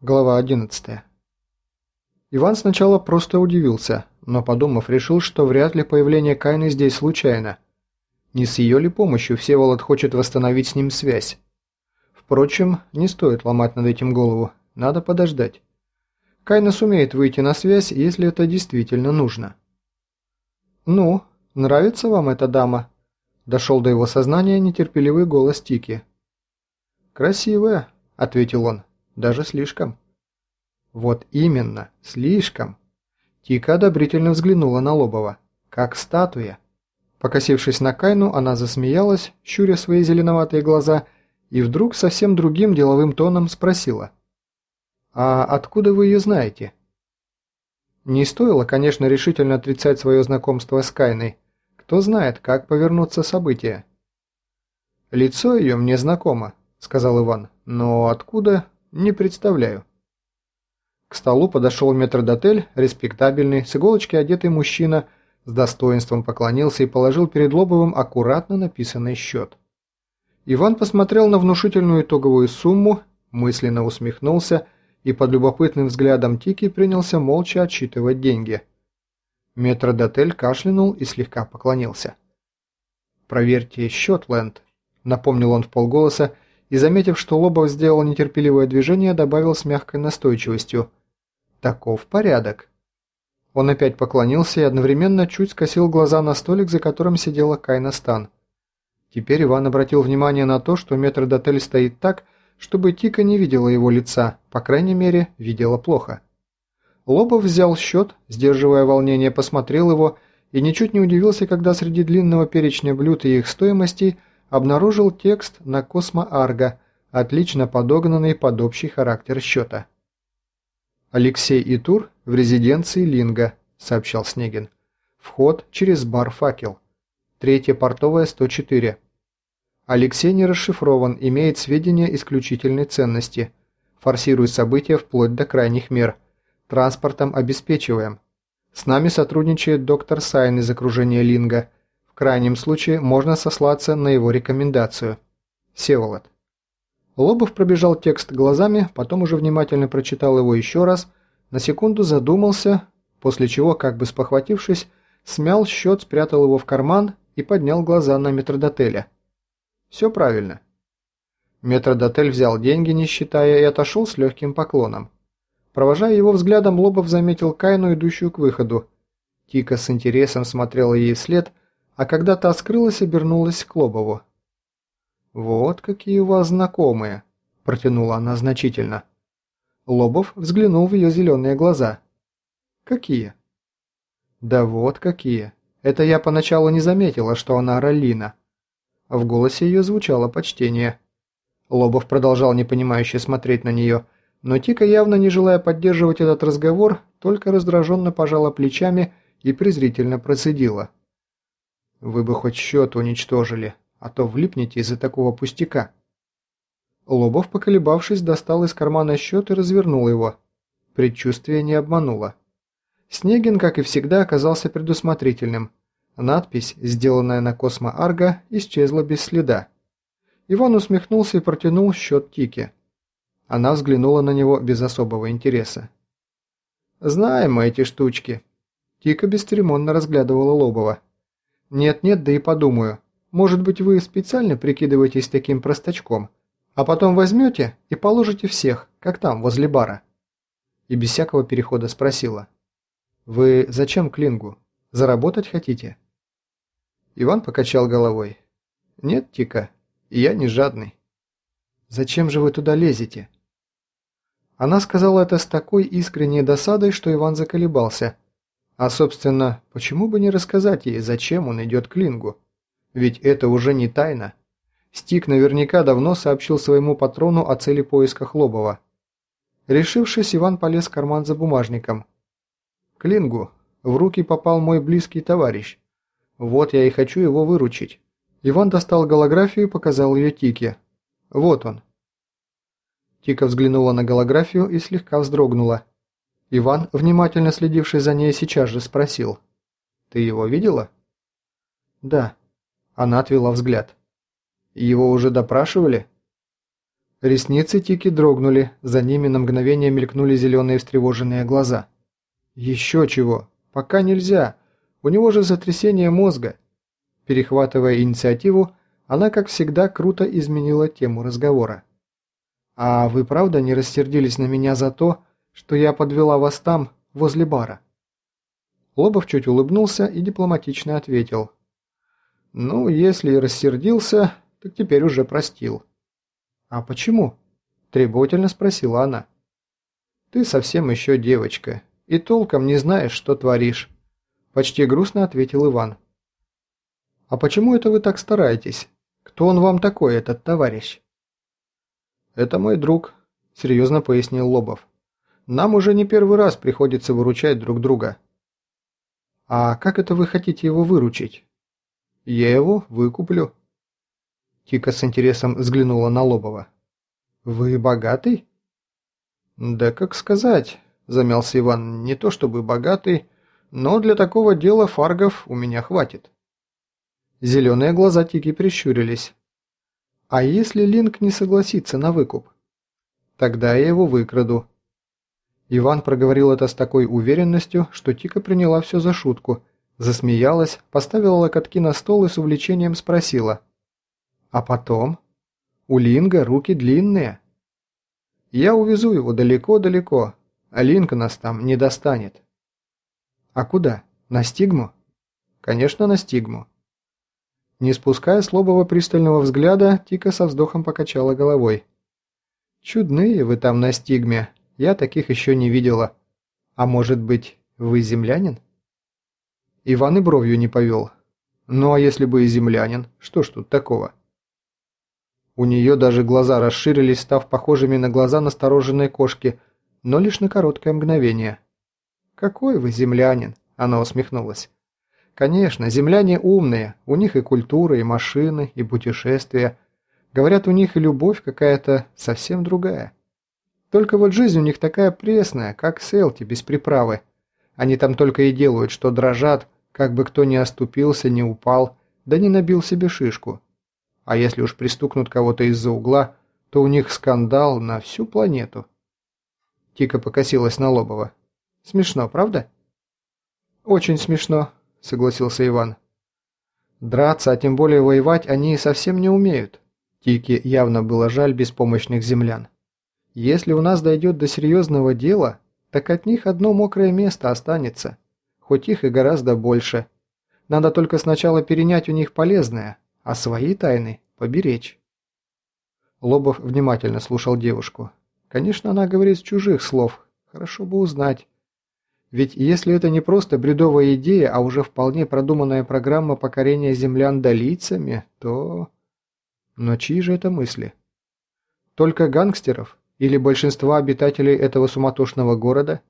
Глава 11. Иван сначала просто удивился, но подумав, решил, что вряд ли появление Кайны здесь случайно. Не с ее ли помощью Всеволод хочет восстановить с ним связь? Впрочем, не стоит ломать над этим голову, надо подождать. Кайна сумеет выйти на связь, если это действительно нужно. «Ну, нравится вам эта дама?» Дошел до его сознания нетерпеливый голос Тики. «Красивая», — ответил он. Даже слишком. Вот именно, слишком. Тика одобрительно взглянула на Лобова. Как статуя. Покосившись на Кайну, она засмеялась, щуря свои зеленоватые глаза, и вдруг совсем другим деловым тоном спросила. «А откуда вы ее знаете?» Не стоило, конечно, решительно отрицать свое знакомство с Кайной. Кто знает, как повернутся события. «Лицо ее мне знакомо», — сказал Иван. «Но откуда, не представляю. К столу подошел метрдотель, респектабельный, с иголочки одетый мужчина, с достоинством поклонился и положил перед Лобовым аккуратно написанный счет. Иван посмотрел на внушительную итоговую сумму, мысленно усмехнулся и под любопытным взглядом Тики принялся молча отсчитывать деньги. Метродотель кашлянул и слегка поклонился. «Проверьте счет, Лэнд», — напомнил он в полголоса, — и, заметив, что Лобов сделал нетерпеливое движение, добавил с мягкой настойчивостью. «Таков порядок». Он опять поклонился и одновременно чуть скосил глаза на столик, за которым сидела Кайна Стан. Теперь Иван обратил внимание на то, что метрдотель стоит так, чтобы Тика не видела его лица, по крайней мере, видела плохо. Лобов взял счет, сдерживая волнение, посмотрел его и ничуть не удивился, когда среди длинного перечня блюд и их стоимостей обнаружил текст на Космо-Арго, отлично подогнанный под общий характер счета. «Алексей Итур в резиденции Линга», – сообщал Снегин. «Вход через бар «Факел». Третья портовая, 104. Алексей не расшифрован, имеет сведения исключительной ценности. Форсирует события вплоть до крайних мер. Транспортом обеспечиваем. С нами сотрудничает доктор Сайн из окружения Линга – крайнем случае можно сослаться на его рекомендацию. Всеволод Лобов пробежал текст глазами, потом уже внимательно прочитал его еще раз, на секунду задумался, после чего, как бы спохватившись, смял счет, спрятал его в карман и поднял глаза на метрдотеля. Все правильно. Метрдотель взял деньги, не считая, и отошел с легким поклоном. Провожая его взглядом, Лобов заметил Кайну, идущую к выходу. Тика с интересом смотрела ей вслед, а когда та скрылась, обернулась к Лобову. «Вот какие у вас знакомые», – протянула она значительно. Лобов взглянул в ее зеленые глаза. «Какие?» «Да вот какие. Это я поначалу не заметила, что она Роллина». В голосе ее звучало почтение. Лобов продолжал непонимающе смотреть на нее, но Тика, явно не желая поддерживать этот разговор, только раздраженно пожала плечами и презрительно процедила. Вы бы хоть счет уничтожили, а то влипнете из-за такого пустяка. Лобов, поколебавшись, достал из кармана счет и развернул его. Предчувствие не обмануло. Снегин, как и всегда, оказался предусмотрительным. Надпись, сделанная на Космо-Арго, исчезла без следа. Иван усмехнулся и протянул счет Тике. Она взглянула на него без особого интереса. «Знаем мы эти штучки». Тика бесцеремонно разглядывала Лобова. Нет-нет, да и подумаю. Может быть, вы специально прикидываетесь таким простачком, а потом возьмете и положите всех, как там, возле бара?» И без всякого перехода спросила. «Вы зачем Клингу? Заработать хотите?» Иван покачал головой. «Нет, Тика, я не жадный». «Зачем же вы туда лезете?» Она сказала это с такой искренней досадой, что Иван заколебался – а, собственно, почему бы не рассказать ей, зачем он идет к Лингу? Ведь это уже не тайна. Стик наверняка давно сообщил своему патрону о цели поиска Хлобова. Решившись, Иван полез в карман за бумажником. К Лингу в руки попал мой близкий товарищ. Вот я и хочу его выручить. Иван достал голографию и показал ее Тике. Вот он. Тика взглянула на голографию и слегка вздрогнула. Иван, внимательно следивший за ней, сейчас же спросил. «Ты его видела?» «Да». Она отвела взгляд. «Его уже допрашивали?» Ресницы Тики дрогнули, за ними на мгновение мелькнули зеленые встревоженные глаза. «Еще чего! Пока нельзя! У него же сотрясение мозга!» Перехватывая инициативу, она, как всегда, круто изменила тему разговора. «А вы правда не рассердились на меня за то, что я подвела вас там, возле бара?» Лобов чуть улыбнулся и дипломатично ответил. «Ну, если и рассердился, так теперь уже простил». «А почему?» – требовательно спросила она. «Ты совсем еще девочка, и толком не знаешь, что творишь», – почти грустно ответил Иван. «А почему это вы так стараетесь? Кто он вам такой, этот товарищ?» «Это мой друг», – серьезно пояснил Лобов. «Нам уже не первый раз приходится выручать друг друга». «А как это вы хотите его выручить?» «Я его выкуплю». Тика с интересом взглянула на Лобова. «Вы богатый?» «Да как сказать», – замялся Иван, – «не то чтобы богатый, но для такого дела фаргов у меня хватит». Зеленые глаза Тики прищурились. «А если Линк не согласится на выкуп?» «Тогда я его выкраду», Иван проговорил это с такой уверенностью, что Тика приняла все за шутку, засмеялась, поставила локотки на стол и с увлечением спросила. «А потом? У Линга руки длинные». «Я увезу его далеко-далеко, а Линк нас там не достанет». «А куда? На Стигму?» «Конечно, на Стигму». Не спуская с лобового пристального взгляда, Тика со вздохом покачала головой. «Чудные вы там на Стигме, я таких еще не видела. А может быть, вы землянин? Иван и бровью не повел. Ну а если бы и землянин, что ж тут такого? У нее даже глаза расширились, став похожими на глаза настороженной кошки, но лишь на короткое мгновение. «Какой вы землянин?» – она усмехнулась. «Конечно, земляне умные, у них и культура, и машины, и путешествия. Говорят, у них и любовь какая-то совсем другая». Только вот жизнь у них такая пресная, как селти без приправы. Они там только и делают, что дрожат, как бы кто ни оступился, не упал, да не набил себе шишку. А если уж пристукнут кого-то из-за угла, то у них скандал на всю планету. Тика покосилась на Лобова. Смешно, правда? Очень смешно, согласился Иван. Драться, а тем более воевать они совсем не умеют. Тике явно было жаль беспомощных землян. Если у нас дойдет до серьезного дела, так от них одно мокрое место останется, хоть их и гораздо больше. Надо только сначала перенять у них полезное, а свои тайны поберечь. Лобов внимательно слушал девушку. Конечно, она говорит с чужих слов, хорошо бы узнать. Ведь если это не просто бредовая идея, а уже вполне продуманная программа покорения землян долицами, то... Но чьи же это мысли? Только гангстеров? Или большинства обитателей этого суматошного города?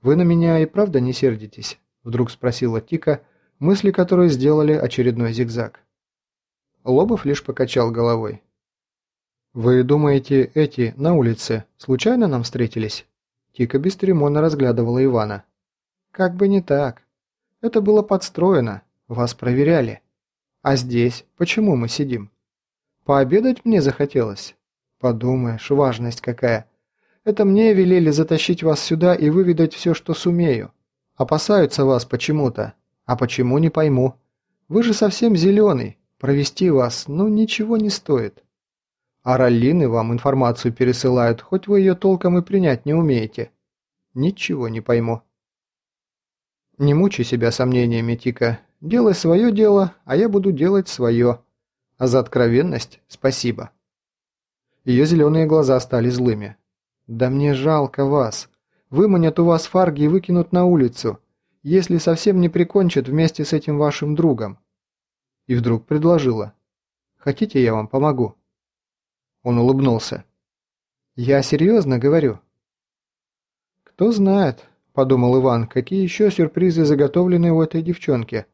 «Вы на меня и правда не сердитесь?» – вдруг спросила Тика, мысли которой сделали очередной зигзаг. Лобов лишь покачал головой. «Вы думаете, эти на улице случайно нам встретились?» Тика бесцеремонно разглядывала Ивана. «Как бы не так. Это было подстроено, вас проверяли. А здесь почему мы сидим? Пообедать мне захотелось. Подумаешь, важность какая. Это мне велели затащить вас сюда и выведать все, что сумею. Опасаются вас почему-то. А почему, не пойму. Вы же совсем зеленый. Провести вас, ну, ничего не стоит. А раллины вам информацию пересылают, хоть вы ее толком и принять не умеете. Ничего не пойму. Не мучай себя сомнениями, Тика. Делай свое дело, а я буду делать свое. А за откровенность спасибо. Ее зеленые глаза стали злыми. «Да мне жалко вас. Выманят у вас фарги и выкинут на улицу, если совсем не прикончат вместе с этим вашим другом». И вдруг предложила. «Хотите, я вам помогу?» Он улыбнулся. «Я серьезно говорю». «Кто знает», – подумал Иван, – «какие еще сюрпризы заготовлены у этой девчонки.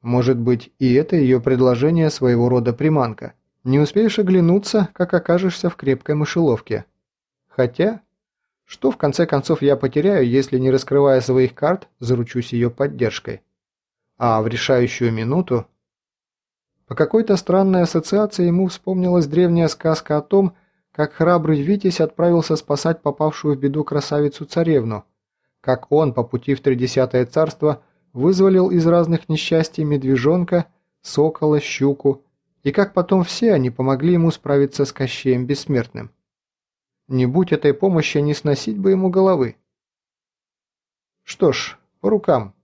Может быть, и это ее предложение своего рода приманка». Не успеешь оглянуться, как окажешься в крепкой мышеловке. Хотя, что в конце концов я потеряю, если не раскрывая своих карт, заручусь ее поддержкой? А в решающую минуту... По какой-то странной ассоциации ему вспомнилась древняя сказка о том, как храбрый Витязь отправился спасать попавшую в беду красавицу-царевну, как он по пути в Тридесятое царство вызволил из разных несчастий медвежонка, сокола, щуку, и как потом все они помогли ему справиться с Кощеем Бессмертным. Не будь этой помощи, не сносить бы ему головы. Что ж, по рукам.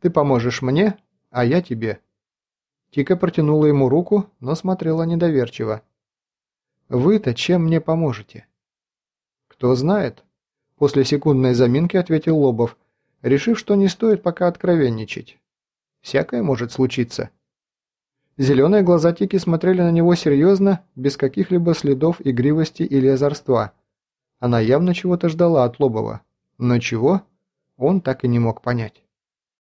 Ты поможешь мне, а я тебе. Тика протянула ему руку, но смотрела недоверчиво. «Вы-то чем мне поможете?» «Кто знает?» После секундной заминки ответил Лобов, решив, что не стоит пока откровенничать. «Всякое может случиться». Зеленые глаза Тики смотрели на него серьезно, без каких-либо следов игривости или озорства. Она явно чего-то ждала от Лобова. Но чего? Он так и не мог понять.